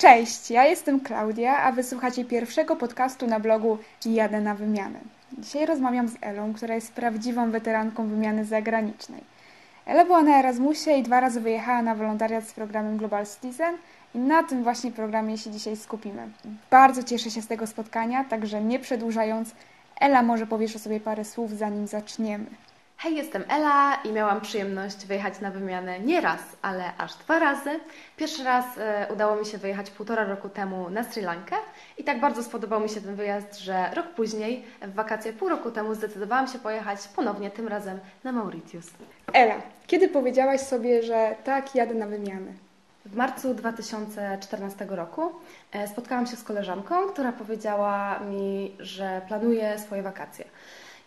Cześć, ja jestem Klaudia, a wysłuchacie pierwszego podcastu na blogu Jadę na wymianę. Dzisiaj rozmawiam z Elą, która jest prawdziwą weteranką wymiany zagranicznej. Ela była na Erasmusie i dwa razy wyjechała na wolontariat z programem Global Citizen i na tym właśnie programie się dzisiaj skupimy. Bardzo cieszę się z tego spotkania, także nie przedłużając, Ela może powiesz o sobie parę słów, zanim zaczniemy. Hej, jestem Ela i miałam przyjemność wyjechać na wymianę nie raz, ale aż dwa razy. Pierwszy raz e, udało mi się wyjechać półtora roku temu na Sri Lankę i tak bardzo spodobał mi się ten wyjazd, że rok później, w wakacje pół roku temu, zdecydowałam się pojechać ponownie, tym razem na Mauritius. Ela, kiedy powiedziałaś sobie, że tak, jadę na wymianę? W marcu 2014 roku e, spotkałam się z koleżanką, która powiedziała mi, że planuje swoje wakacje.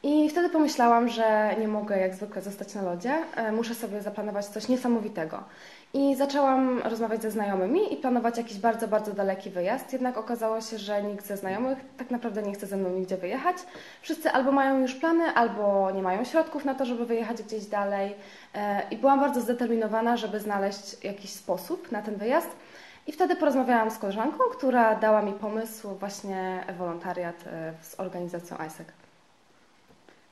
I wtedy pomyślałam, że nie mogę jak zwykle zostać na lodzie, e, muszę sobie zaplanować coś niesamowitego. I zaczęłam rozmawiać ze znajomymi i planować jakiś bardzo, bardzo daleki wyjazd. Jednak okazało się, że nikt ze znajomych tak naprawdę nie chce ze mną nigdzie wyjechać. Wszyscy albo mają już plany, albo nie mają środków na to, żeby wyjechać gdzieś dalej. E, I byłam bardzo zdeterminowana, żeby znaleźć jakiś sposób na ten wyjazd. I wtedy porozmawiałam z koleżanką, która dała mi pomysł właśnie wolontariat e, z organizacją ISEC.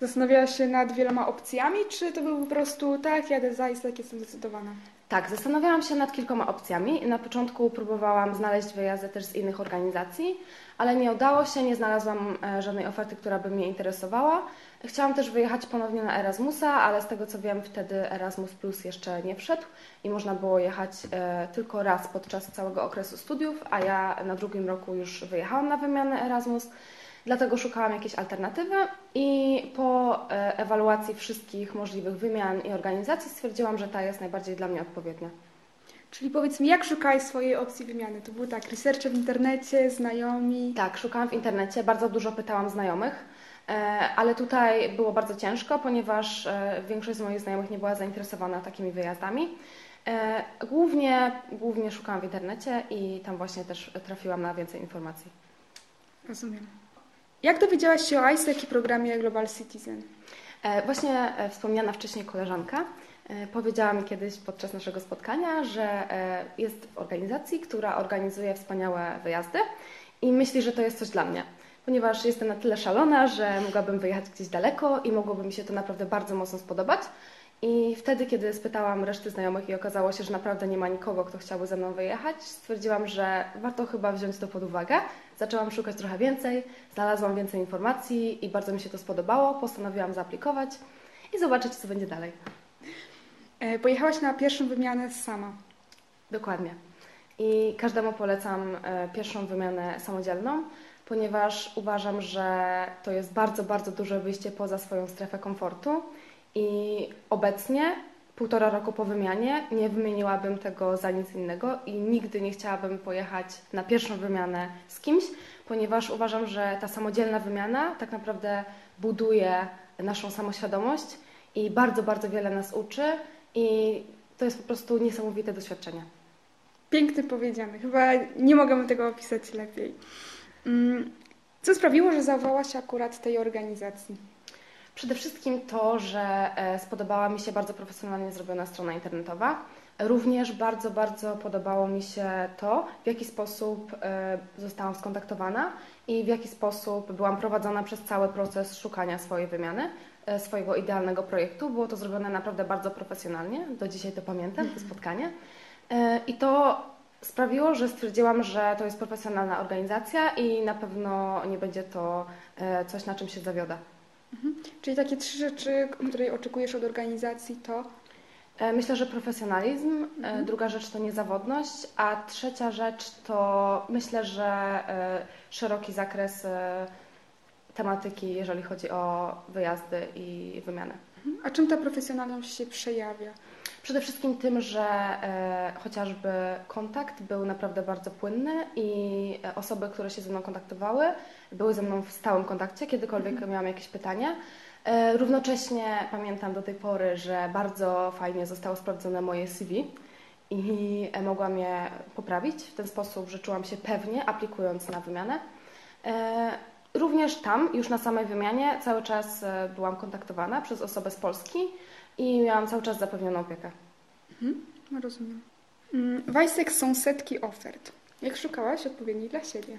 Zastanawiałaś się nad wieloma opcjami, czy to był po prostu tak, jadę za tak jestem zdecydowana? Tak, zastanawiałam się nad kilkoma opcjami. Na początku próbowałam znaleźć wyjazdy też z innych organizacji, ale nie udało się, nie znalazłam e, żadnej oferty, która by mnie interesowała. Chciałam też wyjechać ponownie na Erasmusa, ale z tego co wiem, wtedy Erasmus Plus jeszcze nie wszedł i można było jechać e, tylko raz podczas całego okresu studiów, a ja na drugim roku już wyjechałam na wymianę Erasmus. Dlatego szukałam jakiejś alternatywy i po e, ewaluacji wszystkich możliwych wymian i organizacji stwierdziłam, że ta jest najbardziej dla mnie odpowiednia. Czyli powiedz mi, jak szukałeś swojej opcji wymiany? To było tak, research w internecie, znajomi? Tak, szukałam w internecie, bardzo dużo pytałam znajomych, e, ale tutaj było bardzo ciężko, ponieważ e, większość z moich znajomych nie była zainteresowana takimi wyjazdami. Głównie, głównie szukałam w internecie i tam właśnie też trafiłam na więcej informacji. Rozumiem. Jak dowiedziałaś się o ISEC i programie Global Citizen? E, właśnie e, wspomniana wcześniej koleżanka e, powiedziała mi kiedyś podczas naszego spotkania, że jest w organizacji, która organizuje wspaniałe wyjazdy i myśli, że to jest coś dla mnie. Ponieważ jestem na tyle szalona, że mogłabym wyjechać gdzieś daleko i mogłoby mi się to naprawdę bardzo mocno spodobać. I wtedy, kiedy spytałam reszty znajomych i okazało się, że naprawdę nie ma nikogo, kto chciałby ze mną wyjechać, stwierdziłam, że warto chyba wziąć to pod uwagę. Zaczęłam szukać trochę więcej, znalazłam więcej informacji i bardzo mi się to spodobało. Postanowiłam zaaplikować i zobaczyć, co będzie dalej. E, pojechałaś na pierwszą wymianę sama. Dokładnie. I każdemu polecam e, pierwszą wymianę samodzielną, ponieważ uważam, że to jest bardzo, bardzo duże wyjście poza swoją strefę komfortu i obecnie, półtora roku po wymianie, nie wymieniłabym tego za nic innego i nigdy nie chciałabym pojechać na pierwszą wymianę z kimś, ponieważ uważam, że ta samodzielna wymiana tak naprawdę buduje naszą samoświadomość i bardzo, bardzo wiele nas uczy i to jest po prostu niesamowite doświadczenie. Piękny powiedziane. Chyba nie mogę tego opisać lepiej. Mm, co sprawiło, że zawołałaś akurat tej organizacji? Przede wszystkim to, że e, spodobała mi się bardzo profesjonalnie zrobiona strona internetowa. Również bardzo, bardzo podobało mi się to, w jaki sposób e, zostałam skontaktowana i w jaki sposób byłam prowadzona przez cały proces szukania swojej wymiany, e, swojego idealnego projektu. Było to zrobione naprawdę bardzo profesjonalnie, do dzisiaj to pamiętam, to spotkanie. I to sprawiło, że stwierdziłam, że to jest profesjonalna organizacja i na pewno nie będzie to coś, na czym się zawiodę. Mhm. Czyli takie trzy rzeczy, której oczekujesz od organizacji to? E, myślę, że profesjonalizm, e, mhm. druga rzecz to niezawodność, a trzecia rzecz to myślę, że e, szeroki zakres tematyki, jeżeli chodzi o wyjazdy i wymianę. Mhm. A czym ta profesjonalność się przejawia? Przede wszystkim tym, że e, chociażby kontakt był naprawdę bardzo płynny i osoby, które się ze mną kontaktowały, były ze mną w stałym kontakcie, kiedykolwiek mhm. miałam jakieś pytanie. E, równocześnie pamiętam do tej pory, że bardzo fajnie zostało sprawdzone moje CV i e, mogłam je poprawić w ten sposób, że czułam się pewnie aplikując na wymianę. E, również tam, już na samej wymianie, cały czas e, byłam kontaktowana przez osobę z Polski i miałam cały czas zapewnioną opiekę. Mhm, rozumiem. Mm, w ISEC są setki ofert. Jak szukałaś odpowiedniej dla siebie?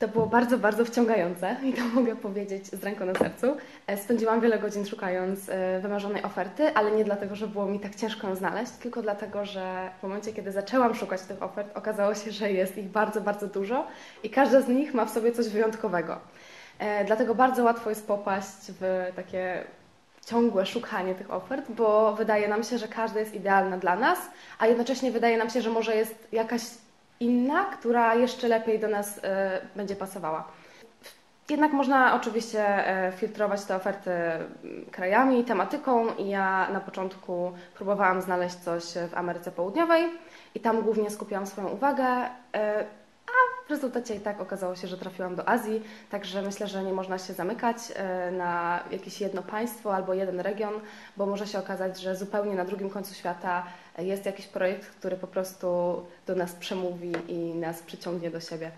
To było bardzo, bardzo wciągające i to mogę powiedzieć z ręką na sercu. E, spędziłam wiele godzin szukając e, wymarzonej oferty, ale nie dlatego, że było mi tak ciężko ją znaleźć, tylko dlatego, że w momencie, kiedy zaczęłam szukać tych ofert, okazało się, że jest ich bardzo, bardzo dużo i każda z nich ma w sobie coś wyjątkowego. E, dlatego bardzo łatwo jest popaść w takie ciągłe szukanie tych ofert, bo wydaje nam się, że każda jest idealna dla nas, a jednocześnie wydaje nam się, że może jest jakaś inna, która jeszcze lepiej do nas y, będzie pasowała. Jednak można oczywiście e, filtrować te oferty krajami, tematyką ja na początku próbowałam znaleźć coś w Ameryce Południowej i tam głównie skupiłam swoją uwagę, e, w rezultacie i tak okazało się, że trafiłam do Azji, także myślę, że nie można się zamykać na jakieś jedno państwo albo jeden region, bo może się okazać, że zupełnie na drugim końcu świata jest jakiś projekt, który po prostu do nas przemówi i nas przyciągnie do siebie.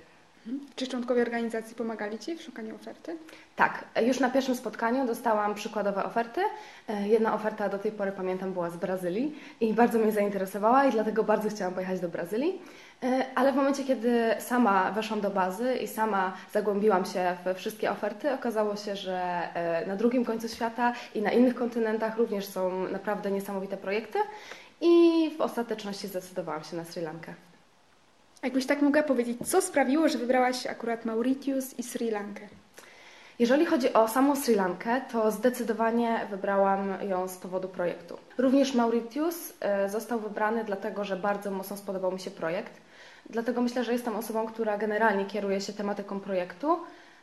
Mhm. Czy członkowie organizacji pomagali Ci w szukaniu oferty? Tak, już na pierwszym spotkaniu dostałam przykładowe oferty. E, jedna oferta do tej pory pamiętam była z Brazylii i bardzo mnie zainteresowała i dlatego bardzo chciałam pojechać do Brazylii. E, ale w momencie, kiedy sama weszłam do bazy i sama zagłębiłam się we wszystkie oferty, okazało się, że e, na drugim końcu świata i na innych kontynentach również są naprawdę niesamowite projekty i w ostateczności zdecydowałam się na Sri Lankę. Jakbyś tak mogła powiedzieć, co sprawiło, że wybrałaś akurat Mauritius i Sri Lankę? Jeżeli chodzi o samą Sri Lankę, to zdecydowanie wybrałam ją z powodu projektu. Również Mauritius e, został wybrany dlatego, że bardzo mocno spodobał mi się projekt. Dlatego myślę, że jestem osobą, która generalnie kieruje się tematyką projektu.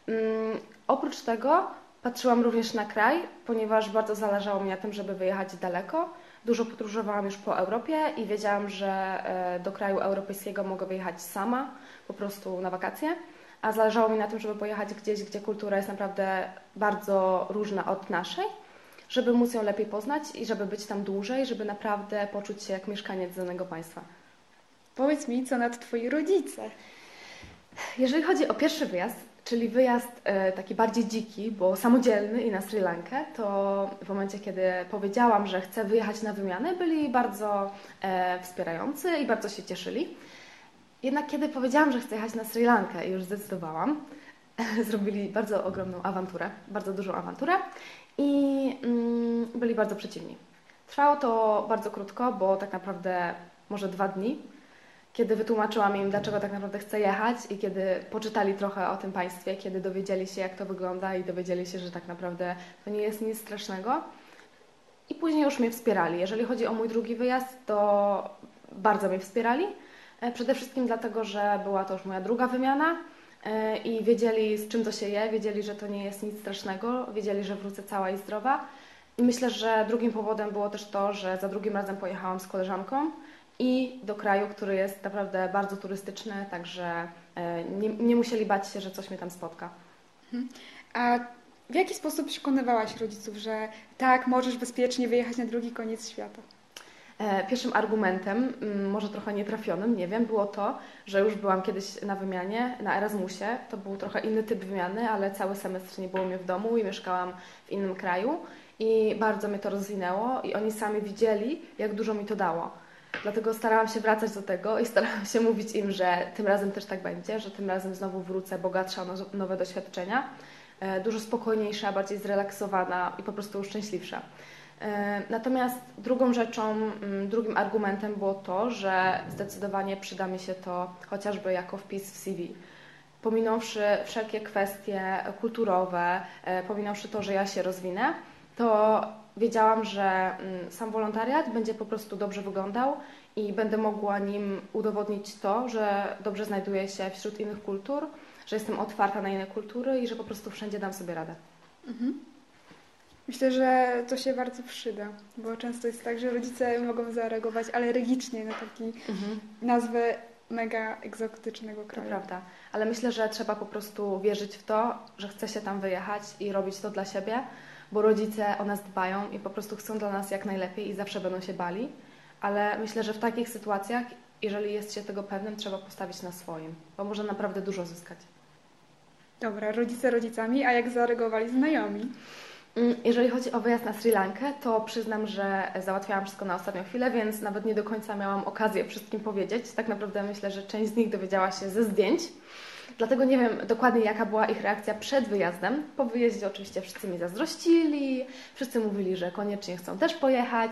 Mm, oprócz tego patrzyłam również na kraj, ponieważ bardzo zależało mi na tym, żeby wyjechać daleko. Dużo podróżowałam już po Europie i wiedziałam, że e, do kraju europejskiego mogę wyjechać sama, po prostu na wakacje. A zależało mi na tym, żeby pojechać gdzieś, gdzie kultura jest naprawdę bardzo różna od naszej, żeby móc ją lepiej poznać i żeby być tam dłużej, żeby naprawdę poczuć się jak mieszkaniec danego państwa. Powiedz mi, co nad Twoi rodzice? Jeżeli chodzi o pierwszy wyjazd, czyli wyjazd e, taki bardziej dziki, bo samodzielny i na Sri Lankę, to w momencie, kiedy powiedziałam, że chcę wyjechać na wymianę, byli bardzo e, wspierający i bardzo się cieszyli. Jednak kiedy powiedziałam, że chcę jechać na Sri Lankę i już zdecydowałam, zrobili bardzo ogromną awanturę, bardzo dużą awanturę i mm, byli bardzo przeciwni. Trwało to bardzo krótko, bo tak naprawdę może dwa dni kiedy wytłumaczyłam im, dlaczego tak naprawdę chcę jechać i kiedy poczytali trochę o tym państwie, kiedy dowiedzieli się, jak to wygląda i dowiedzieli się, że tak naprawdę to nie jest nic strasznego. I później już mnie wspierali. Jeżeli chodzi o mój drugi wyjazd, to bardzo mnie wspierali. E, przede wszystkim dlatego, że była to już moja druga wymiana e, i wiedzieli, z czym to się je, wiedzieli, że to nie jest nic strasznego, wiedzieli, że wrócę cała i zdrowa. I myślę, że drugim powodem było też to, że za drugim razem pojechałam z koleżanką i do kraju, który jest naprawdę bardzo turystyczny, także e, nie, nie musieli bać się, że coś mnie tam spotka. Mhm. A w jaki sposób przekonywałaś rodziców, że tak, możesz bezpiecznie wyjechać na drugi koniec świata? E, pierwszym argumentem, mm, może trochę nietrafionym, nie wiem, było to, że już byłam kiedyś na wymianie na Erasmusie. To był trochę inny typ wymiany, ale cały semestr nie było mnie w domu i mieszkałam w innym kraju. I bardzo mnie to rozwinęło i oni sami widzieli, jak dużo mi to dało. Dlatego starałam się wracać do tego i starałam się mówić im, że tym razem też tak będzie, że tym razem znowu wrócę bogatsza o nowe doświadczenia, e, dużo spokojniejsza, bardziej zrelaksowana i po prostu szczęśliwsza. E, natomiast drugą rzeczą, mm, drugim argumentem było to, że zdecydowanie przyda mi się to chociażby jako wpis w CV. Pominąwszy wszelkie kwestie kulturowe, e, pominąwszy to, że ja się rozwinę, to wiedziałam, że mm, sam wolontariat będzie po prostu dobrze wyglądał i będę mogła nim udowodnić to, że dobrze znajduję się wśród innych kultur, że jestem otwarta na inne kultury i że po prostu wszędzie dam sobie radę. Mhm. Myślę, że to się bardzo przyda, bo często jest tak, że rodzice mogą zareagować alergicznie na taki mhm. nazwę mega egzotycznego kraju. To prawda, ale myślę, że trzeba po prostu wierzyć w to, że chce się tam wyjechać i robić to dla siebie, bo rodzice o nas dbają i po prostu chcą dla nas jak najlepiej i zawsze będą się bali. Ale myślę, że w takich sytuacjach, jeżeli jest się tego pewnym, trzeba postawić na swoim, bo może naprawdę dużo zyskać. Dobra, rodzice rodzicami, a jak zareagowali znajomi? Mm, jeżeli chodzi o wyjazd na Sri Lankę, to przyznam, że załatwiałam wszystko na ostatnią chwilę, więc nawet nie do końca miałam okazję wszystkim powiedzieć. Tak naprawdę myślę, że część z nich dowiedziała się ze zdjęć. Dlatego nie wiem dokładnie, jaka była ich reakcja przed wyjazdem. Po wyjeździe oczywiście wszyscy mi zazdrościli, wszyscy mówili, że koniecznie chcą też pojechać.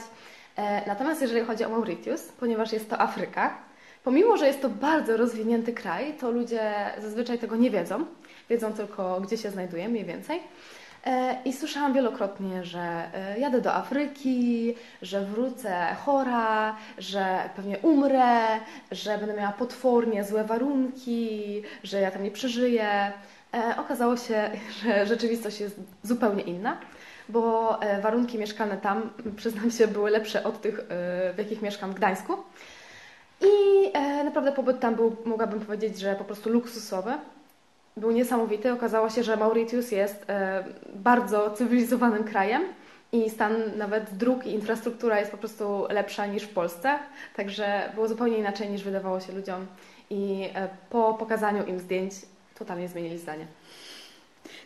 E, natomiast jeżeli chodzi o Mauritius, ponieważ jest to Afryka, pomimo, że jest to bardzo rozwinięty kraj, to ludzie zazwyczaj tego nie wiedzą. Wiedzą tylko, gdzie się znajduje mniej więcej. E, I słyszałam wielokrotnie, że e, jadę do Afryki, że wrócę chora, że pewnie umrę, że będę miała potwornie złe warunki, że ja tam nie przeżyję. E, okazało się, że rzeczywistość jest zupełnie inna, bo warunki mieszkalne tam, przyznam się, były lepsze od tych, w jakich mieszkam w Gdańsku. I naprawdę pobyt tam był, mogłabym powiedzieć, że po prostu luksusowy był niesamowity. Okazało się, że Mauritius jest e, bardzo cywilizowanym krajem i stan nawet dróg i infrastruktura jest po prostu lepsza niż w Polsce. Także było zupełnie inaczej niż wydawało się ludziom i e, po pokazaniu im zdjęć totalnie zmienili zdanie.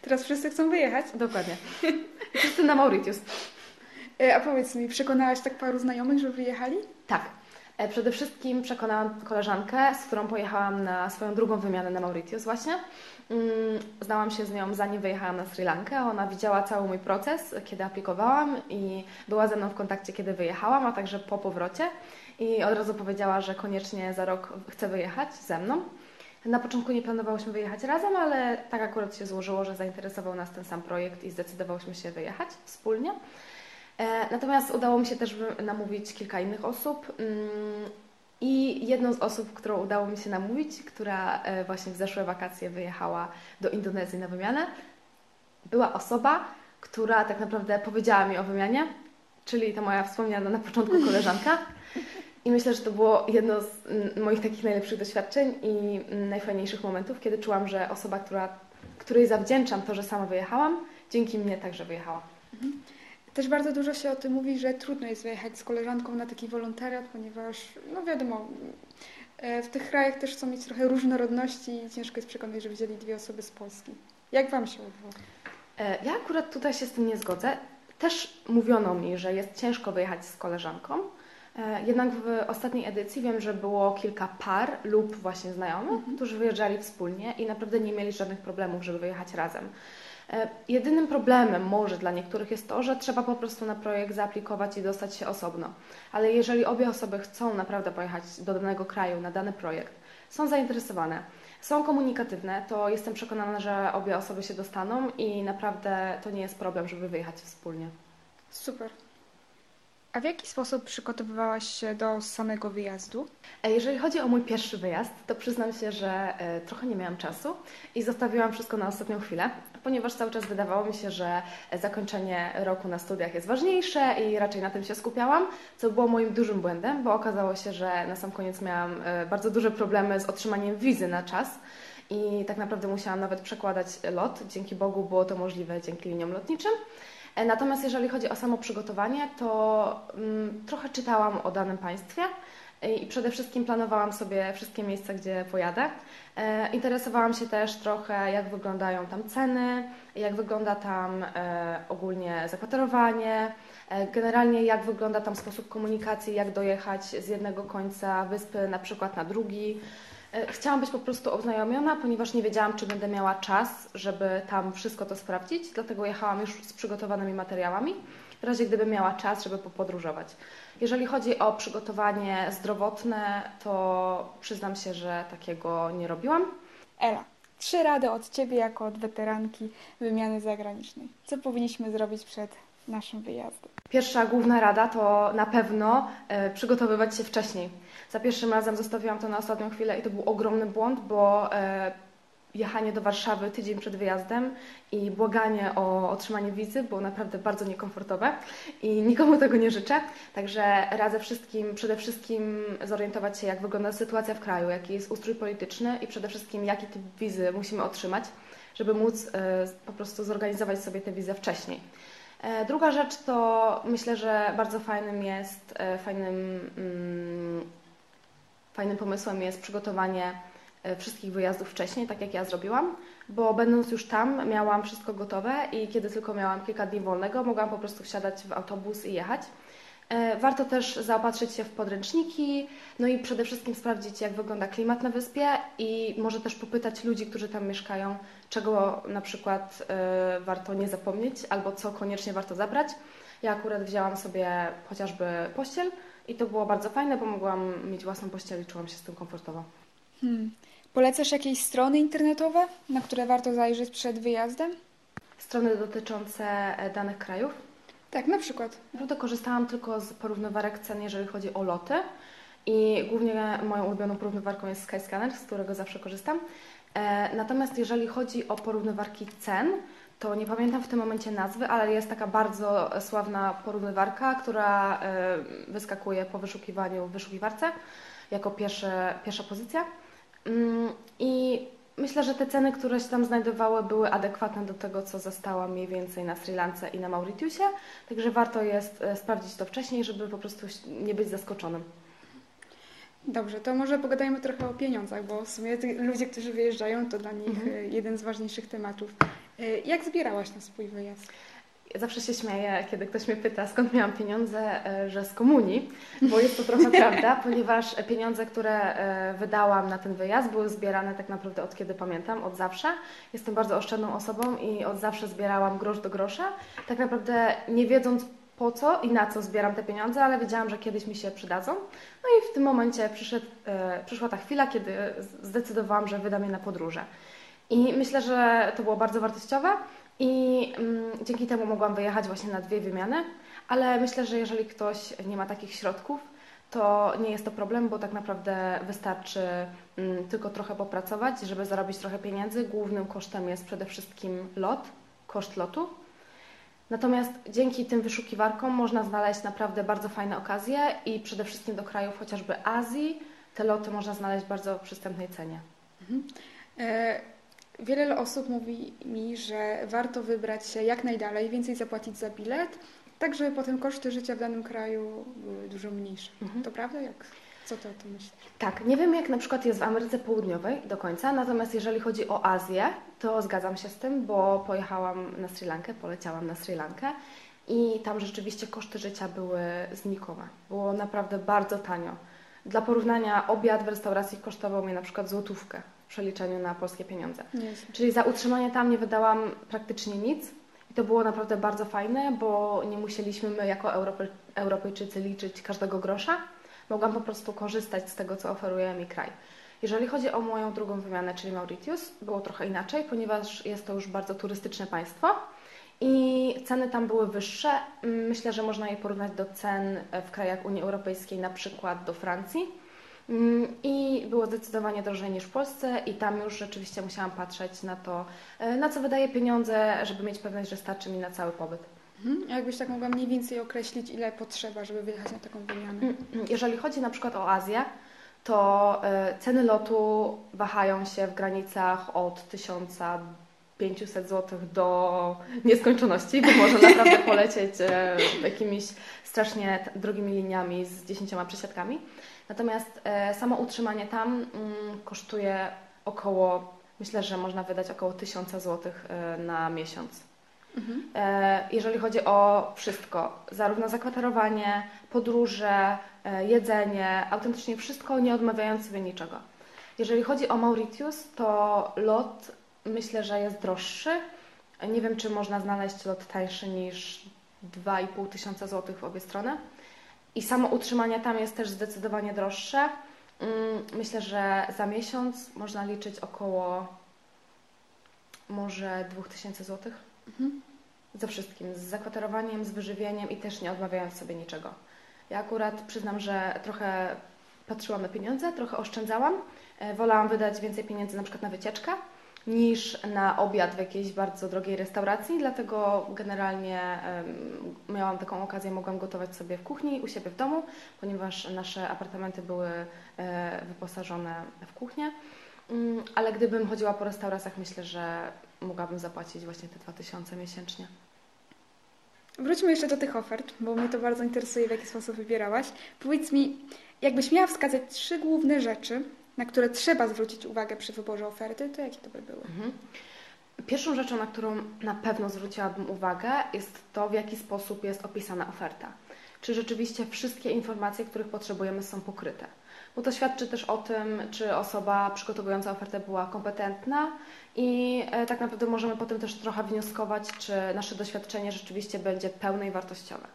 Teraz wszyscy chcą wyjechać? Dokładnie. wszyscy na Mauritius. E, a powiedz mi, przekonałaś tak paru znajomych, żeby wyjechali? Tak. Przede wszystkim przekonałam koleżankę, z którą pojechałam na swoją drugą wymianę na Mauritius właśnie. Mm, znałam się z nią zanim wyjechałam na Sri Lankę. Ona widziała cały mój proces, kiedy aplikowałam i była ze mną w kontakcie, kiedy wyjechałam, a także po powrocie. I od razu powiedziała, że koniecznie za rok chce wyjechać ze mną. Na początku nie planowałyśmy wyjechać razem, ale tak akurat się złożyło, że zainteresował nas ten sam projekt i zdecydowałyśmy się wyjechać wspólnie. E, natomiast udało mi się też namówić kilka innych osób. Mm, i jedną z osób, którą udało mi się namówić, która e, właśnie w zeszłe wakacje wyjechała do Indonezji na wymianę, była osoba, która tak naprawdę powiedziała mi o wymianie, czyli ta moja wspomniana na początku koleżanka. I myślę, że to było jedno z moich takich najlepszych doświadczeń i najfajniejszych momentów, kiedy czułam, że osoba, która, której zawdzięczam to, że sama wyjechałam, dzięki mnie także wyjechała. Mhm. Też bardzo dużo się o tym mówi, że trudno jest wyjechać z koleżanką na taki wolontariat, ponieważ, no wiadomo, e, w tych krajach też chcą mieć trochę różnorodności i ciężko jest przekonać, że wzięli dwie osoby z Polski. Jak Wam się udało? E, ja akurat tutaj się z tym nie zgodzę. Też mówiono mi, że jest ciężko wyjechać z koleżanką. E, jednak w ostatniej edycji wiem, że było kilka par lub właśnie znajomych, mhm. którzy wyjeżdżali wspólnie i naprawdę nie mieli żadnych problemów, żeby wyjechać razem. E, jedynym problemem może dla niektórych jest to, że trzeba po prostu na projekt zaaplikować i dostać się osobno. Ale jeżeli obie osoby chcą naprawdę pojechać do danego kraju na dany projekt, są zainteresowane, są komunikatywne, to jestem przekonana, że obie osoby się dostaną i naprawdę to nie jest problem, żeby wyjechać wspólnie. Super. A w jaki sposób przygotowywałaś się do samego wyjazdu? E, jeżeli chodzi o mój pierwszy wyjazd, to przyznam się, że e, trochę nie miałam czasu i zostawiłam wszystko na ostatnią chwilę, ponieważ cały czas wydawało mi się, że zakończenie roku na studiach jest ważniejsze i raczej na tym się skupiałam, co było moim dużym błędem, bo okazało się, że na sam koniec miałam e, bardzo duże problemy z otrzymaniem wizy na czas i tak naprawdę musiałam nawet przekładać lot. Dzięki Bogu było to możliwe dzięki liniom lotniczym. E, natomiast jeżeli chodzi o samo przygotowanie, to mm, trochę czytałam o danym państwie i przede wszystkim planowałam sobie wszystkie miejsca, gdzie pojadę. E, interesowałam się też trochę, jak wyglądają tam ceny, jak wygląda tam e, ogólnie zakwaterowanie, e, generalnie jak wygląda tam sposób komunikacji, jak dojechać z jednego końca wyspy na przykład na drugi. E, chciałam być po prostu oznajomiona, ponieważ nie wiedziałam, czy będę miała czas, żeby tam wszystko to sprawdzić, dlatego jechałam już z przygotowanymi materiałami, w razie gdybym miała czas, żeby popodróżować. Jeżeli chodzi o przygotowanie zdrowotne, to przyznam się, że takiego nie robiłam. Ela, trzy rady od Ciebie jako od weteranki wymiany zagranicznej. Co powinniśmy zrobić przed naszym wyjazdem? Pierwsza główna rada to na pewno e, przygotowywać się wcześniej. Za pierwszym razem zostawiłam to na ostatnią chwilę i to był ogromny błąd, bo e, jechanie do Warszawy tydzień przed wyjazdem i błaganie o otrzymanie wizy było naprawdę bardzo niekomfortowe i nikomu tego nie życzę. Także radzę wszystkim przede wszystkim zorientować się, jak wygląda sytuacja w kraju, jaki jest ustrój polityczny i przede wszystkim jaki typ wizy musimy otrzymać, żeby móc e, po prostu zorganizować sobie tę wizę wcześniej. E, druga rzecz to myślę, że bardzo fajnym jest, e, fajnym, mm, fajnym pomysłem jest przygotowanie e, wszystkich wyjazdów wcześniej, tak jak ja zrobiłam, bo będąc już tam miałam wszystko gotowe i kiedy tylko miałam kilka dni wolnego, mogłam po prostu wsiadać w autobus i jechać. E, warto też zaopatrzyć się w podręczniki, no i przede wszystkim sprawdzić, jak wygląda klimat na wyspie i może też popytać ludzi, którzy tam mieszkają, czego na przykład e, warto nie zapomnieć albo co koniecznie warto zabrać. Ja akurat wzięłam sobie chociażby pościel i to było bardzo fajne, bo mogłam mieć własną pościel i czułam się z tym komfortowo. Hmm. Polecasz jakieś strony internetowe, na które warto zajrzeć przed wyjazdem? Strony dotyczące e, danych krajów? Tak, na przykład. Naprawdę korzystałam tylko z porównywarek cen, jeżeli chodzi o loty. I głównie moją ulubioną porównywarką jest Skyscanner, z którego zawsze korzystam. E, natomiast jeżeli chodzi o porównywarki cen, to nie pamiętam w tym momencie nazwy, ale jest taka bardzo sławna porównywarka, która e, wyskakuje po wyszukiwaniu w wyszukiwarce jako pierwsze, pierwsza pozycja. Mm, I myślę, że te ceny, które się tam znajdowały, były adekwatne do tego, co zostało mniej więcej na Sri Lance i na Mauritiusie. Także warto jest e, sprawdzić to wcześniej, żeby po prostu nie być zaskoczonym. Dobrze, to może pogadajmy trochę o pieniądzach, bo w sumie ludzie, którzy wyjeżdżają, to dla nich mhm. E, jeden z ważniejszych tematów. E, jak zbierałaś na swój wyjazd? Ja zawsze się śmieję, kiedy ktoś mnie pyta, skąd miałam pieniądze, e, że z komunii, bo jest to trochę prawda, ponieważ pieniądze, które e, wydałam na ten wyjazd, były zbierane tak naprawdę od kiedy pamiętam, od zawsze. Jestem bardzo oszczędną osobą i od zawsze zbierałam grosz do grosza. Tak naprawdę nie wiedząc po co i na co zbieram te pieniądze, ale wiedziałam, że kiedyś mi się przydadzą. No i w tym momencie przyszedł, e, przyszła ta chwila, kiedy zdecydowałam, że wydam je na podróże. I myślę, że to było bardzo wartościowe. I mm, dzięki temu mogłam wyjechać właśnie na dwie wymiany, ale myślę, że jeżeli ktoś nie ma takich środków, to nie jest to problem, bo tak naprawdę wystarczy mm, tylko trochę popracować, żeby zarobić trochę pieniędzy. Głównym kosztem jest przede wszystkim lot, koszt lotu. Natomiast dzięki tym wyszukiwarkom można znaleźć naprawdę bardzo fajne okazje i przede wszystkim do krajów chociażby Azji te loty można znaleźć w bardzo przystępnej cenie. Mhm. Wiele osób mówi mi, że warto wybrać się jak najdalej, więcej zapłacić za bilet, tak żeby potem koszty życia w danym kraju były dużo mniejsze. Mhm. To prawda? Jak? Co ty o tym myślisz? Tak, nie wiem jak na przykład jest w Ameryce Południowej do końca, natomiast jeżeli chodzi o Azję, to zgadzam się z tym, bo pojechałam na Sri Lankę, poleciałam na Sri Lankę i tam rzeczywiście koszty życia były znikome. Było naprawdę bardzo tanio. Dla porównania obiad w restauracji kosztował mnie na przykład złotówkę przeliczeniu na polskie pieniądze. Czyli za utrzymanie tam nie wydałam praktycznie nic. I to było naprawdę bardzo fajne, bo nie musieliśmy my jako Europy, Europejczycy liczyć każdego grosza. Mogłam po prostu korzystać z tego, co oferuje mi kraj. Jeżeli chodzi o moją drugą wymianę, czyli Mauritius, było trochę inaczej, ponieważ jest to już bardzo turystyczne państwo i ceny tam były wyższe. Myślę, że można je porównać do cen w krajach Unii Europejskiej, na przykład do Francji I było zdecydowanie drożej niż w Polsce i tam już rzeczywiście musiałam patrzeć na to, e, na co wydaję pieniądze, żeby mieć pewność, że starczy mi na cały pobyt. Mhm. Jakbyś tak mogła mniej więcej określić, ile potrzeba, żeby wyjechać na taką wymianę? Mm, mm. Jeżeli chodzi na przykład o Azję, to e, ceny lotu wahają się w granicach od 1500 zł do nieskończoności, bo można naprawdę polecieć e, jakimiś strasznie drogimi liniami z dziesięcioma przesiadkami. Natomiast e, samo utrzymanie tam mm, kosztuje około, myślę, że można wydać około 1000 zł e, na miesiąc. Mhm. E, jeżeli chodzi o wszystko, zarówno zakwaterowanie, podróże, jedzenie, autentycznie wszystko, nie odmawiając sobie niczego. Jeżeli chodzi o Mauritius, to lot myślę, że jest droższy. Nie wiem, czy można znaleźć lot tańszy niż 2,5 tysiąca złotych w obie strony. I samo utrzymanie tam jest też zdecydowanie droższe. Mm, myślę, że za miesiąc można liczyć około może 2000 zł. Mhm. Ze wszystkim, z zakwaterowaniem, z wyżywieniem i też nie odmawiając sobie niczego. Ja akurat przyznam, że trochę patrzyłam na pieniądze, trochę oszczędzałam. E, wolałam wydać więcej pieniędzy na przykład na wycieczkę, niż na obiad w jakiejś bardzo drogiej restauracji, dlatego generalnie miałam taką okazję, mogłam gotować sobie w kuchni u siebie w domu, ponieważ nasze apartamenty były e, wyposażone w kuchnię. Um, ale gdybym chodziła po restauracjach, myślę, że mogłabym zapłacić właśnie te 2000 miesięcznie. Wróćmy jeszcze do tych ofert, bo mnie to bardzo interesuje, w jaki sposób wybierałaś. Powiedz mi, jakbyś miała wskazać trzy główne rzeczy, na które trzeba zwrócić uwagę przy wyborze oferty, to jakie to by były? Mhm. Pierwszą rzeczą, na którą na pewno zwróciłabym uwagę, jest to, w jaki sposób jest opisana oferta. Czy rzeczywiście wszystkie informacje, których potrzebujemy, są pokryte. Bo to świadczy też o tym, czy osoba przygotowująca ofertę była kompetentna i e, tak naprawdę możemy potem też trochę wnioskować, czy nasze doświadczenie rzeczywiście będzie pełne i wartościowe.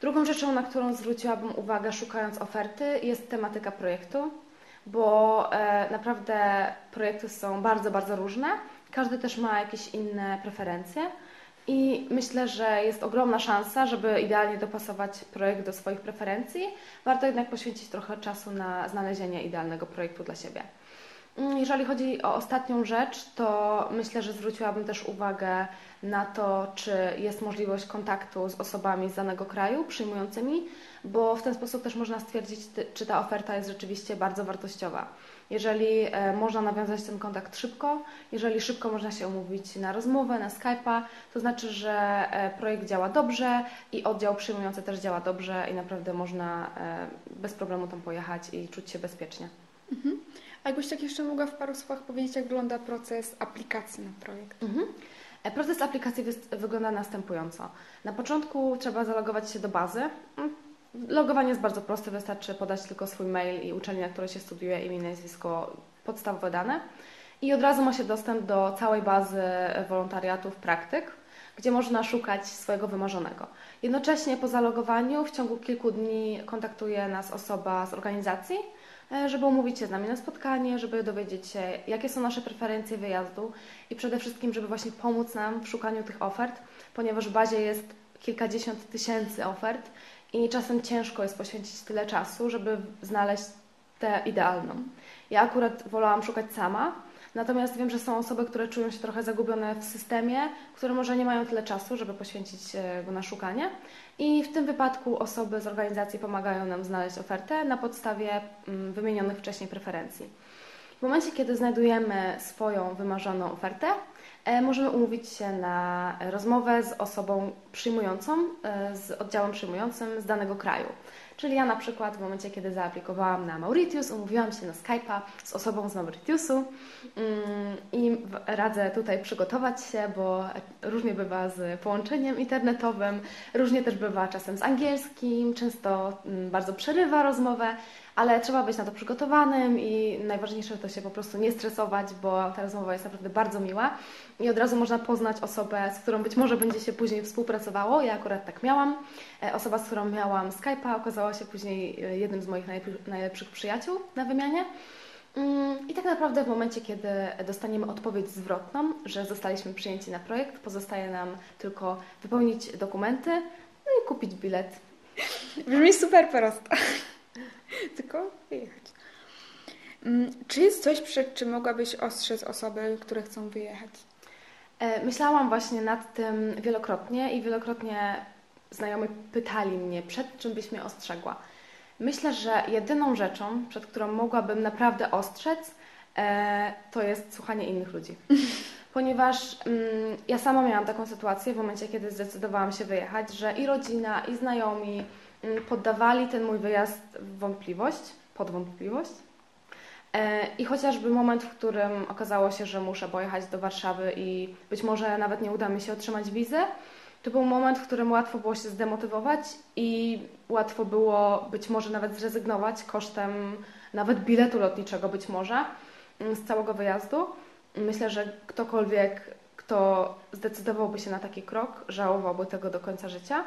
Drugą rzeczą, na którą zwróciłabym uwagę szukając oferty, jest tematyka projektu, bo e, naprawdę projekty są bardzo, bardzo różne. Każdy też ma jakieś inne preferencje. I myślę, że jest ogromna szansa, żeby idealnie dopasować projekt do swoich preferencji. Warto jednak poświęcić trochę czasu na znalezienie idealnego projektu dla siebie. Mm, jeżeli chodzi o ostatnią rzecz, to myślę, że zwróciłabym też uwagę na to, czy jest możliwość kontaktu z osobami z danego kraju przyjmującymi, bo w ten sposób też można stwierdzić, czy ta oferta jest rzeczywiście bardzo wartościowa. Jeżeli e, można nawiązać ten kontakt szybko, jeżeli szybko można się umówić na rozmowę, na Skype'a, to znaczy, że e, projekt działa dobrze i oddział przyjmujący też działa dobrze i naprawdę można e, bez problemu tam pojechać i czuć się bezpiecznie. Mhm. A jakbyś tak jeszcze mogła w paru słowach powiedzieć, jak wygląda proces aplikacji na projekt? Mhm. Proces aplikacji wygląda następująco. Na początku trzeba zalogować się do bazy. Logowanie jest bardzo proste, wystarczy podać tylko swój mail i uczelnię, na której się studiuje, imię, nazwisko, podstawowe dane. I od razu ma się dostęp do całej bazy wolontariatów, praktyk, gdzie można szukać swojego wymarzonego. Jednocześnie po zalogowaniu w ciągu kilku dni kontaktuje nas osoba z organizacji, e, żeby umówić się z nami na spotkanie, żeby dowiedzieć się, jakie są nasze preferencje wyjazdu i przede wszystkim, żeby właśnie pomóc nam w szukaniu tych ofert, ponieważ w bazie jest kilkadziesiąt tysięcy ofert i czasem ciężko jest poświęcić tyle czasu, żeby znaleźć tę idealną. Ja akurat wolałam szukać sama, natomiast wiem, że są osoby, które czują się trochę zagubione w systemie, które może nie mają tyle czasu, żeby poświęcić go na szukanie. I w tym wypadku osoby z organizacji pomagają nam znaleźć ofertę na podstawie mm, wymienionych wcześniej preferencji. W momencie, kiedy znajdujemy swoją wymarzoną ofertę, E, możemy umówić się na rozmowę z osobą przyjmującą, e, z oddziałem przyjmującym z danego kraju. Czyli ja na przykład w momencie, kiedy zaaplikowałam na Mauritius, umówiłam się na Skype'a z osobą z Mauritiusu mm, i radzę tutaj przygotować się, bo różnie bywa z połączeniem internetowym, różnie też bywa czasem z angielskim, często mm, bardzo przerywa rozmowę, ale trzeba być na to przygotowanym i najważniejsze to się po prostu nie stresować, bo ta rozmowa jest naprawdę bardzo miła i od razu można poznać osobę, z którą być może będzie się później współpracowało. Ja akurat tak miałam. E, osoba, z którą miałam Skype'a, okazała się później e, jednym z moich najlepszych przyjaciół na wymianie. Mm, I tak naprawdę w momencie, kiedy dostaniemy odpowiedź zwrotną, że zostaliśmy przyjęci na projekt, pozostaje nam tylko wypełnić dokumenty no i kupić bilet. Brzmi super prosto. tylko wyjechać. Mm, czy jest coś, przed czym mogłabyś ostrzec osoby, które chcą wyjechać? E, myślałam właśnie nad tym wielokrotnie i wielokrotnie znajomi pytali mnie, przed czym byś mnie ostrzegła. Myślę, że jedyną rzeczą, przed którą mogłabym naprawdę ostrzec, e, to jest słuchanie innych ludzi. Ponieważ mm, ja sama miałam taką sytuację w momencie, kiedy zdecydowałam się wyjechać, że i rodzina, i znajomi poddawali ten mój wyjazd w wątpliwość, pod wątpliwość. E, I chociażby moment, w którym okazało się, że muszę pojechać do Warszawy i być może nawet nie uda mi się otrzymać wizy, to był moment, w którym łatwo było się zdemotywować i łatwo było być może nawet zrezygnować kosztem nawet biletu lotniczego być może mm, z całego wyjazdu. Myślę, że ktokolwiek, kto zdecydowałby się na taki krok, żałowałby tego do końca życia.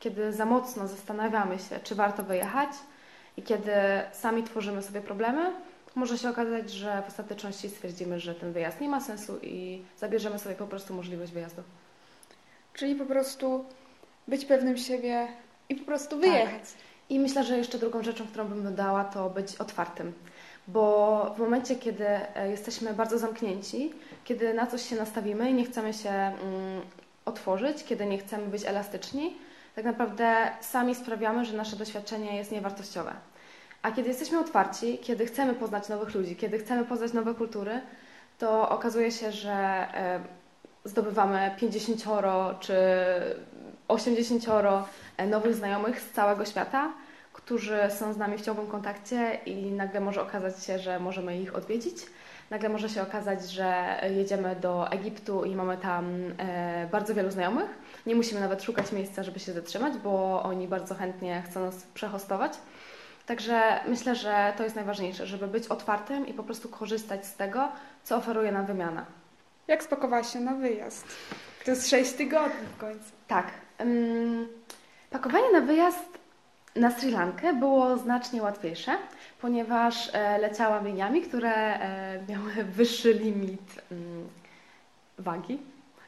Kiedy za mocno zastanawiamy się, czy warto wyjechać i kiedy sami tworzymy sobie problemy, może się okazać, że w ostateczności stwierdzimy, że ten wyjazd nie ma sensu i zabierzemy sobie po prostu możliwość wyjazdu. Czyli po prostu być pewnym siebie i po prostu wyjechać. Tak. I myślę, że jeszcze drugą rzeczą, którą bym dodała, to być otwartym. Bo w momencie, kiedy e, jesteśmy bardzo zamknięci, kiedy na coś się nastawimy i nie chcemy się mm, otworzyć, kiedy nie chcemy być elastyczni, tak naprawdę sami sprawiamy, że nasze doświadczenie jest niewartościowe. A kiedy jesteśmy otwarci, kiedy chcemy poznać nowych ludzi, kiedy chcemy poznać nowe kultury, to okazuje się, że e, zdobywamy 50 czy 80 e, nowych znajomych z całego świata, którzy są z nami w ciągłym kontakcie i nagle może okazać się, że możemy ich odwiedzić. nagle może się okazać, że jedziemy do Egiptu i mamy tam e, bardzo wielu znajomych. Nie musimy nawet szukać miejsca, żeby się zatrzymać, bo oni bardzo chętnie chcą nas przehostować. Także myślę, że to jest najważniejsze, żeby być otwartym i po prostu korzystać z tego, co oferuje nam wymiana. Jak spakowałaś się na wyjazd? To jest 6 tygodni w końcu. Tak. Pakowanie na wyjazd na Sri Lankę było znacznie łatwiejsze, ponieważ e, leciałam liniami, które e, miały wyższy limit um, wagi,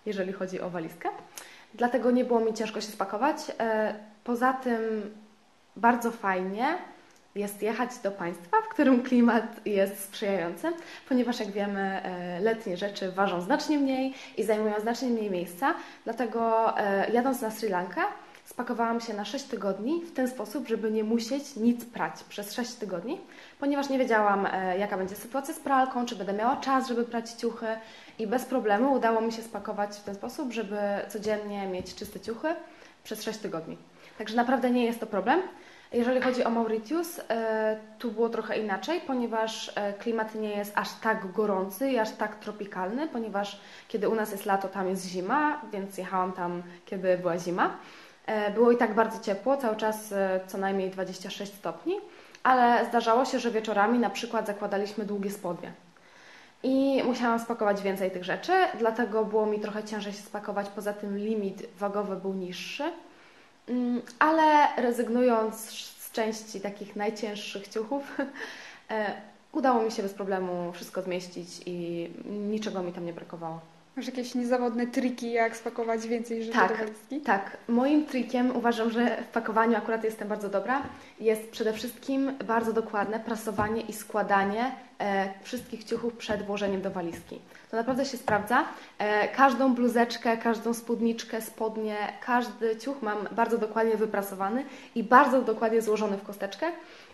jeżeli chodzi o walizkę. Dlatego nie było mi ciężko się spakować. E, poza tym bardzo fajnie jest jechać do państwa, w którym klimat jest sprzyjający, ponieważ jak wiemy, e, letnie rzeczy ważą znacznie mniej i zajmują znacznie mniej miejsca. Dlatego e, jadąc na Sri Lankę, spakowałam się na 6 tygodni w ten sposób, żeby nie musieć nic prać przez 6 tygodni, ponieważ nie wiedziałam, e, jaka będzie sytuacja z pralką, czy będę miała czas, żeby prać ciuchy i bez problemu udało mi się spakować w ten sposób, żeby codziennie mieć czyste ciuchy przez 6 tygodni. Także naprawdę nie jest to problem. Jeżeli chodzi o Mauritius, e, tu było trochę inaczej, ponieważ e, klimat nie jest aż tak gorący i aż tak tropikalny, ponieważ kiedy u nas jest lato, tam jest zima, więc jechałam tam, kiedy była zima. E, było i tak bardzo ciepło, cały czas co najmniej 26 stopni, ale zdarzało się, że wieczorami na przykład zakładaliśmy długie spodnie. I musiałam spakować więcej tych rzeczy, dlatego było mi trochę ciężej się spakować, poza tym limit wagowy był niższy. Mm, ale rezygnując z części takich najcięższych ciuchów, e, udało mi się bez problemu wszystko zmieścić i niczego mi tam nie brakowało. Masz jakieś niezawodne triki, jak spakować więcej rzeczy tak, do walizki? Tak. Moim trikiem, uważam, że w pakowaniu akurat jestem bardzo dobra, jest przede wszystkim bardzo dokładne prasowanie i składanie e, wszystkich ciuchów przed włożeniem do walizki. To naprawdę się sprawdza. E, każdą bluzeczkę, każdą spódniczkę, spodnie, każdy ciuch mam bardzo dokładnie wyprasowany i bardzo dokładnie złożony w kosteczkę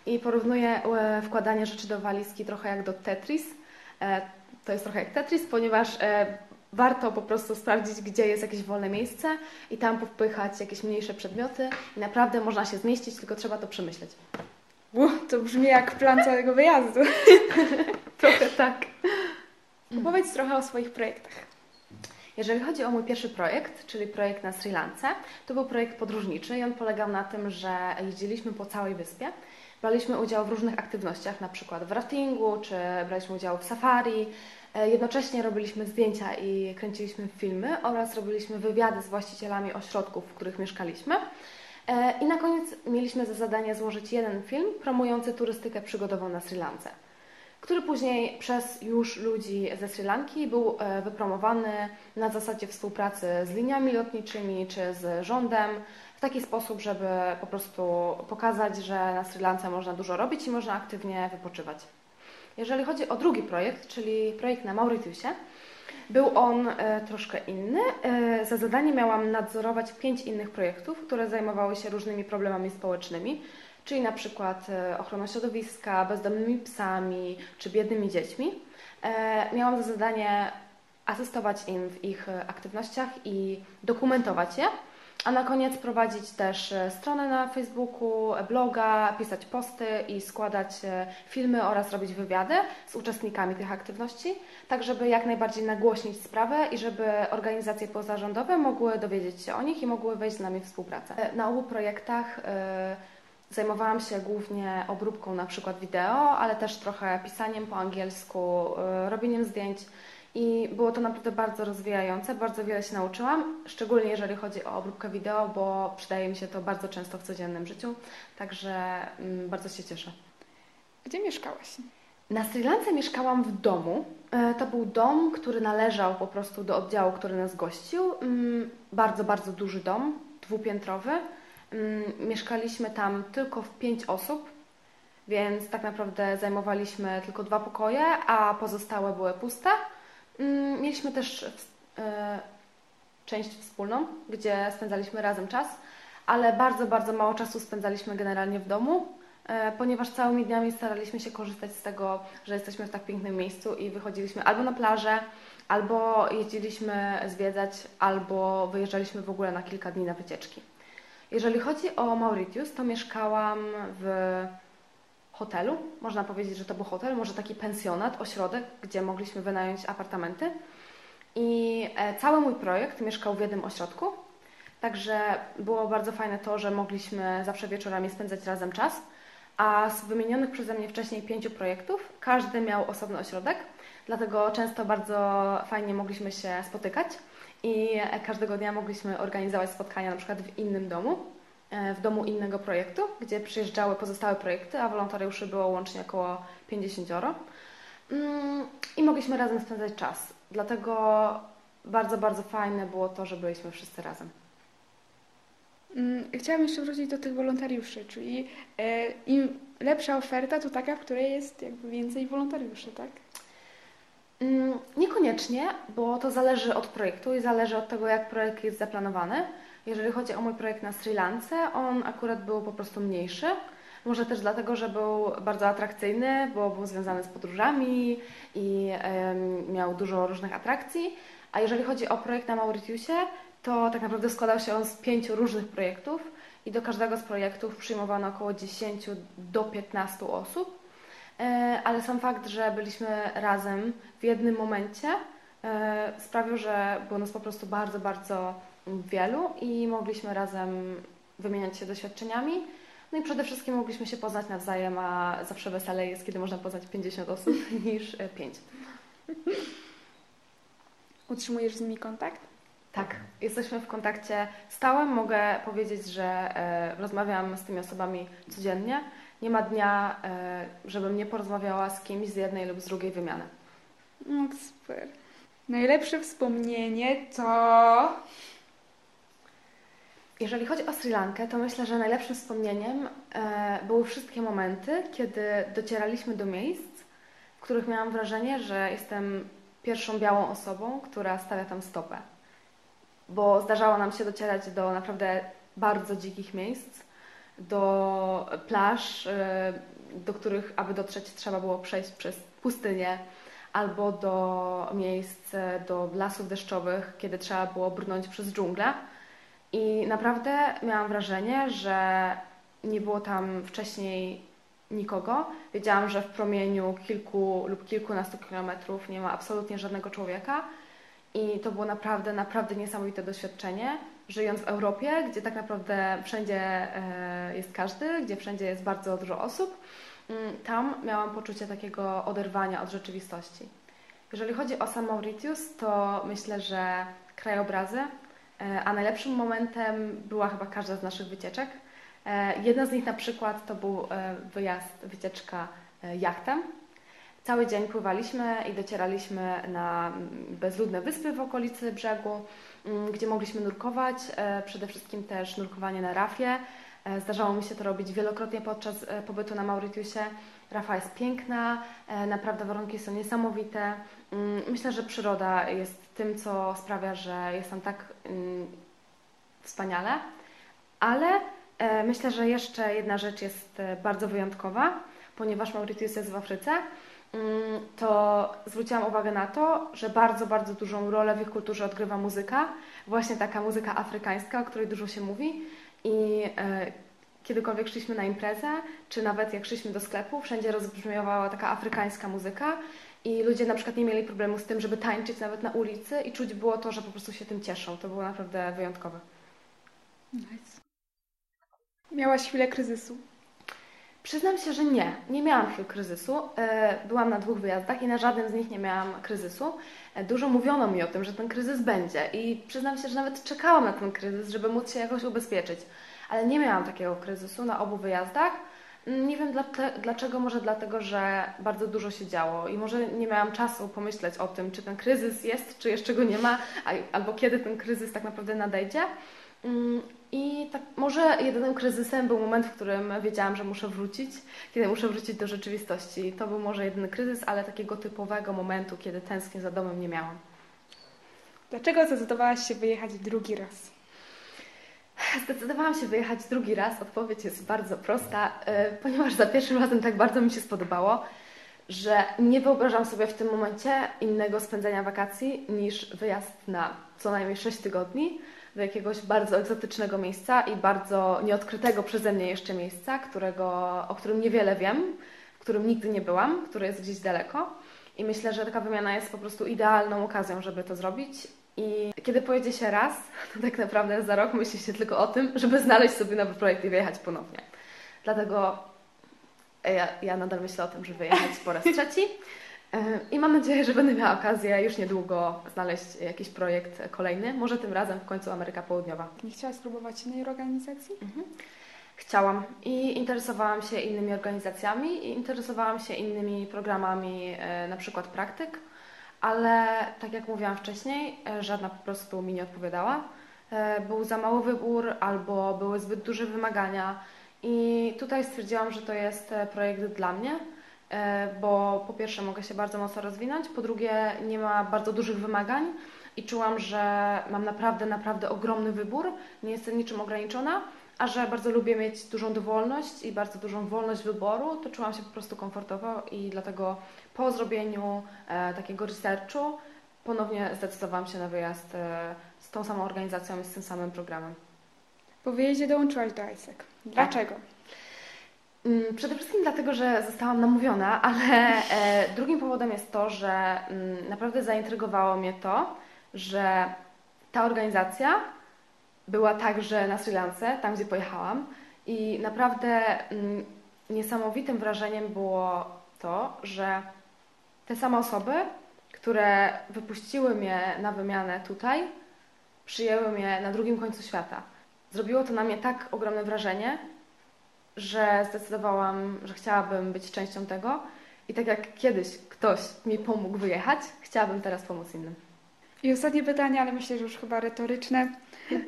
i porównuję e, wkładanie rzeczy do walizki trochę jak do Tetris. E, to jest trochę jak Tetris, ponieważ e, warto po prostu sprawdzić, gdzie jest jakieś wolne miejsce i tam popychać jakieś mniejsze przedmioty i naprawdę można się zmieścić, tylko trzeba to przemyśleć. to brzmi jak plan całego wyjazdu. Trochę tak. Opowiedz trochę o swoich projektach. Jeżeli chodzi o mój pierwszy projekt, czyli projekt na Sri Lance, to był projekt podróżniczy i on polegał na tym, że jeździliśmy po całej wyspie. Braliśmy udział w różnych aktywnościach, na przykład w raftingu, czy braliśmy udział w safari, jednocześnie robiliśmy zdjęcia i kręciliśmy filmy oraz robiliśmy wywiady z właścicielami ośrodków, w których mieszkaliśmy. E, I na koniec mieliśmy za zadanie złożyć jeden film promujący turystykę przygodową na Sri Lance, który później przez już ludzi ze Sri Lanki był e, wypromowany na zasadzie współpracy z liniami lotniczymi czy z rządem w taki sposób, żeby po prostu pokazać, że na Sri Lance można dużo robić i można aktywnie wypoczywać. Jeżeli chodzi o drugi projekt, czyli projekt na Mauritiusie, był on e, troszkę inny. E, za zadanie miałam nadzorować pięć innych projektów, które zajmowały się różnymi problemami społecznymi, czyli na przykład e, ochroną środowiska, bezdomnymi psami czy biednymi dziećmi. Miałam za zadanie asystować im w ich aktywnościach i dokumentować je a na koniec prowadzić też e, stronę na Facebooku, bloga, pisać posty i składać e, filmy oraz robić wywiady z uczestnikami tych aktywności, tak żeby jak najbardziej nagłośnić sprawę i żeby organizacje pozarządowe mogły dowiedzieć się o nich i mogły wejść z nami w współpracę. E, na obu projektach Zajmowałam się głównie obróbką na przykład wideo, ale też trochę pisaniem po angielsku, robieniem zdjęć. I było to naprawdę bardzo rozwijające, bardzo wiele się nauczyłam, szczególnie jeżeli chodzi o obróbkę wideo, bo przydaje mi się to bardzo często w codziennym życiu, także mm, bardzo się cieszę. Gdzie mieszkałaś? Na Sri Lance mieszkałam w domu. E, to był dom, który należał po prostu do oddziału, który nas gościł. Mm, bardzo, bardzo duży dom, dwupiętrowy. Mm, mieszkaliśmy tam tylko w pięć osób, więc tak naprawdę zajmowaliśmy tylko dwa pokoje, a pozostałe były puste. Mm, mieliśmy też e, część wspólną, gdzie spędzaliśmy razem czas, ale bardzo, bardzo mało czasu spędzaliśmy generalnie w domu, e, ponieważ całymi dniami staraliśmy się korzystać z tego, że jesteśmy w tak pięknym miejscu i wychodziliśmy albo na plażę, albo jeździliśmy zwiedzać, albo wyjeżdżaliśmy w ogóle na kilka dni na wycieczki. Jeżeli chodzi o Mauritius, to mieszkałam w hotelu. Można powiedzieć, że to był hotel, może taki pensjonat, ośrodek, gdzie mogliśmy wynająć apartamenty. I e, cały mój projekt mieszkał w jednym ośrodku. Także było bardzo fajne to, że mogliśmy zawsze wieczorami spędzać razem czas. A z wymienionych przeze mnie wcześniej pięciu projektów, każdy miał osobny ośrodek, dlatego często bardzo fajnie mogliśmy się spotykać i każdego dnia mogliśmy organizować spotkania na przykład w innym domu, e, w domu innego projektu, gdzie przyjeżdżały pozostałe projekty, a wolontariuszy było łącznie około 50. Mm, I mogliśmy razem spędzać czas. Dlatego bardzo, bardzo fajne było to, że byliśmy wszyscy razem. Mm, chciałam jeszcze wrócić do tych wolontariuszy, czyli e, im lepsza oferta, to taka, w której jest jakby więcej wolontariuszy, tak? Mm, niekoniecznie, bo to zależy od projektu i zależy od tego, jak projekt jest zaplanowany. Jeżeli chodzi o mój projekt na Sri Lance, on akurat był po prostu mniejszy. Może też dlatego, że był bardzo atrakcyjny, bo był związany z podróżami i miał dużo różnych atrakcji. A jeżeli chodzi o projekt na Mauritiusie, to tak naprawdę składał się on z pięciu różnych projektów i do każdego z projektów przyjmowano około 10 do 15 osób. E, ale sam fakt, że byliśmy razem w jednym momencie e, sprawił, że było nas po prostu bardzo, bardzo wielu i mogliśmy razem wymieniać się doświadczeniami. No i przede wszystkim mogliśmy się poznać nawzajem, a zawsze weselej jest, kiedy można poznać 50 osób niż 5. Utrzymujesz z nimi kontakt? Tak, jesteśmy w kontakcie stałym. Mogę powiedzieć, że e, rozmawiam z tymi osobami codziennie. Nie ma dnia, e, żebym nie porozmawiała z kimś z jednej lub z drugiej wymiany. No, super. Najlepsze wspomnienie to. Jeżeli chodzi o Sri Lankę, to myślę, że najlepszym wspomnieniem e, były wszystkie momenty, kiedy docieraliśmy do miejsc, w których miałam wrażenie, że jestem pierwszą białą osobą, która stawia tam stopę bo zdarzało nam się docierać do naprawdę bardzo dzikich miejsc, do plaż, y, do których, aby dotrzeć, trzeba było przejść przez pustynię, albo do miejsc, do lasów deszczowych, kiedy trzeba było brnąć przez dżunglę. I naprawdę miałam wrażenie, że nie było tam wcześniej nikogo. Wiedziałam, że w promieniu kilku lub kilkunastu kilometrów nie ma absolutnie żadnego człowieka i to było naprawdę, naprawdę niesamowite doświadczenie, żyjąc w Europie, gdzie tak naprawdę wszędzie e, jest każdy, gdzie wszędzie jest bardzo dużo osób. Mm, tam miałam poczucie takiego oderwania od rzeczywistości. Jeżeli chodzi o sam Mauritius, to myślę, że krajobrazy, a najlepszym momentem była chyba każda z naszych wycieczek. E, jedna z nich na przykład to był wyjazd, wycieczka jachtem Cały dzień pływaliśmy i docieraliśmy na bezludne wyspy w okolicy brzegu, mm, gdzie mogliśmy nurkować, e, przede wszystkim też nurkowanie na rafie. E, zdarzało mi się to robić wielokrotnie podczas e, pobytu na Mauritiusie. Rafa jest piękna, naprawdę warunki są niesamowite. Mm, myślę, że przyroda jest tym, co sprawia, że jest tam tak mm, wspaniale, ale myślę, że jeszcze jedna rzecz jest bardzo wyjątkowa, ponieważ Mauritius jest w Afryce. Mm, to zwróciłam uwagę na to, że bardzo, bardzo dużą rolę w ich kulturze odgrywa muzyka, właśnie taka muzyka afrykańska, o której dużo się mówi. I e, kiedykolwiek szliśmy na imprezę, czy nawet jak szliśmy do sklepu, wszędzie rozbrzmiewała taka afrykańska muzyka i ludzie na przykład nie mieli problemu z tym, żeby tańczyć nawet na ulicy i czuć było to, że po prostu się tym cieszą. To było naprawdę wyjątkowe. Nice. Miałaś chwilę kryzysu? Przyznam się, że nie. Nie miałam chwil kryzysu. E, byłam na dwóch wyjazdach i na żadnym z nich nie miałam kryzysu. E, dużo mówiono mi o tym, że ten kryzys będzie i przyznam się, że nawet czekałam na ten kryzys, żeby móc się jakoś ubezpieczyć. Ale nie miałam takiego kryzysu na obu wyjazdach. Mm, nie wiem dlaczego, może dlatego, że bardzo dużo się działo i może nie miałam czasu pomyśleć o tym, czy ten kryzys jest, czy jeszcze go nie ma, albo kiedy ten kryzys tak naprawdę nadejdzie. Mm, I tak może jedynym kryzysem był moment, w którym wiedziałam, że muszę wrócić, kiedy muszę wrócić do rzeczywistości. To był może jedyny kryzys, ale takiego typowego momentu, kiedy tęsknię za domem nie miałam. Dlaczego zdecydowałaś się wyjechać drugi raz? Zdecydowałam się wyjechać drugi raz. Odpowiedź jest bardzo prosta, e, ponieważ za pierwszym razem tak bardzo mi się spodobało, że nie wyobrażam sobie w tym momencie innego spędzenia wakacji niż wyjazd na co najmniej 6 tygodni do jakiegoś bardzo egzotycznego miejsca i bardzo nieodkrytego przeze mnie jeszcze miejsca, którego, o którym niewiele wiem, w którym nigdy nie byłam, które jest gdzieś daleko. I myślę, że taka wymiana jest po prostu idealną okazją, żeby to zrobić. I kiedy pojedzie się raz, to tak naprawdę za rok myśli się tylko o tym, żeby znaleźć sobie nowy projekt i wyjechać ponownie. Dlatego ja, ja nadal myślę o tym, żeby wyjechać po raz trzeci. I mam nadzieję, że będę miała okazję już niedługo znaleźć jakiś projekt kolejny, może tym razem w końcu Ameryka Południowa. Nie chciałaś spróbować innej organizacji? Mhm. Chciałam i interesowałam się innymi organizacjami i interesowałam się innymi programami, e, na przykład praktyk, ale tak jak mówiłam wcześniej, e, żadna po prostu mi nie odpowiadała. E, był za mały wybór albo były zbyt duże wymagania i tutaj stwierdziłam, że to jest projekt dla mnie E, bo po pierwsze mogę się bardzo mocno rozwinąć, po drugie nie ma bardzo dużych wymagań i czułam, że mam naprawdę, naprawdę ogromny wybór, nie jestem niczym ograniczona, a że bardzo lubię mieć dużą dowolność i bardzo dużą wolność wyboru, to czułam się po prostu komfortowo i dlatego po zrobieniu e, takiego researchu ponownie zdecydowałam się na wyjazd e, z tą samą organizacją i z tym samym programem. Po wyjeździe dołączyłaś do ISEC. Dlaczego? Tak. Mm, przede wszystkim dlatego, że zostałam namówiona, ale e, drugim powodem jest to, że mm, naprawdę zaintrygowało mnie to, że ta organizacja była także na Sri Lance, tam gdzie pojechałam i naprawdę mm, niesamowitym wrażeniem było to, że te same osoby, które wypuściły mnie na wymianę tutaj, przyjęły mnie na drugim końcu świata. Zrobiło to na mnie tak ogromne wrażenie, że zdecydowałam, że chciałabym być częścią tego i tak jak kiedyś ktoś mi pomógł wyjechać, chciałabym teraz pomóc innym. I ostatnie pytanie, ale myślę, że już chyba retoryczne.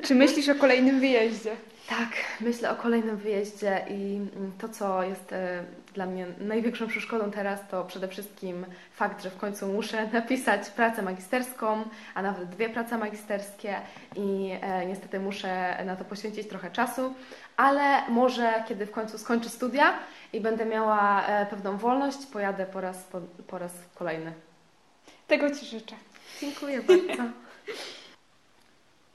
Czy myślisz o kolejnym wyjeździe? Tak, myślę o kolejnym wyjeździe i to, co jest e, dla mnie największą przeszkodą teraz, to przede wszystkim fakt, że w końcu muszę napisać pracę magisterską, a nawet dwie prace magisterskie i e, niestety muszę na to poświęcić trochę czasu, ale może kiedy w końcu skończę studia i będę miała e, pewną wolność, pojadę po raz, po, po raz kolejny. Tego Ci życzę. Dziękuję bardzo.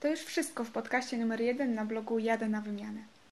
To już wszystko w podcaście numer jeden na blogu Jadę na wymianę.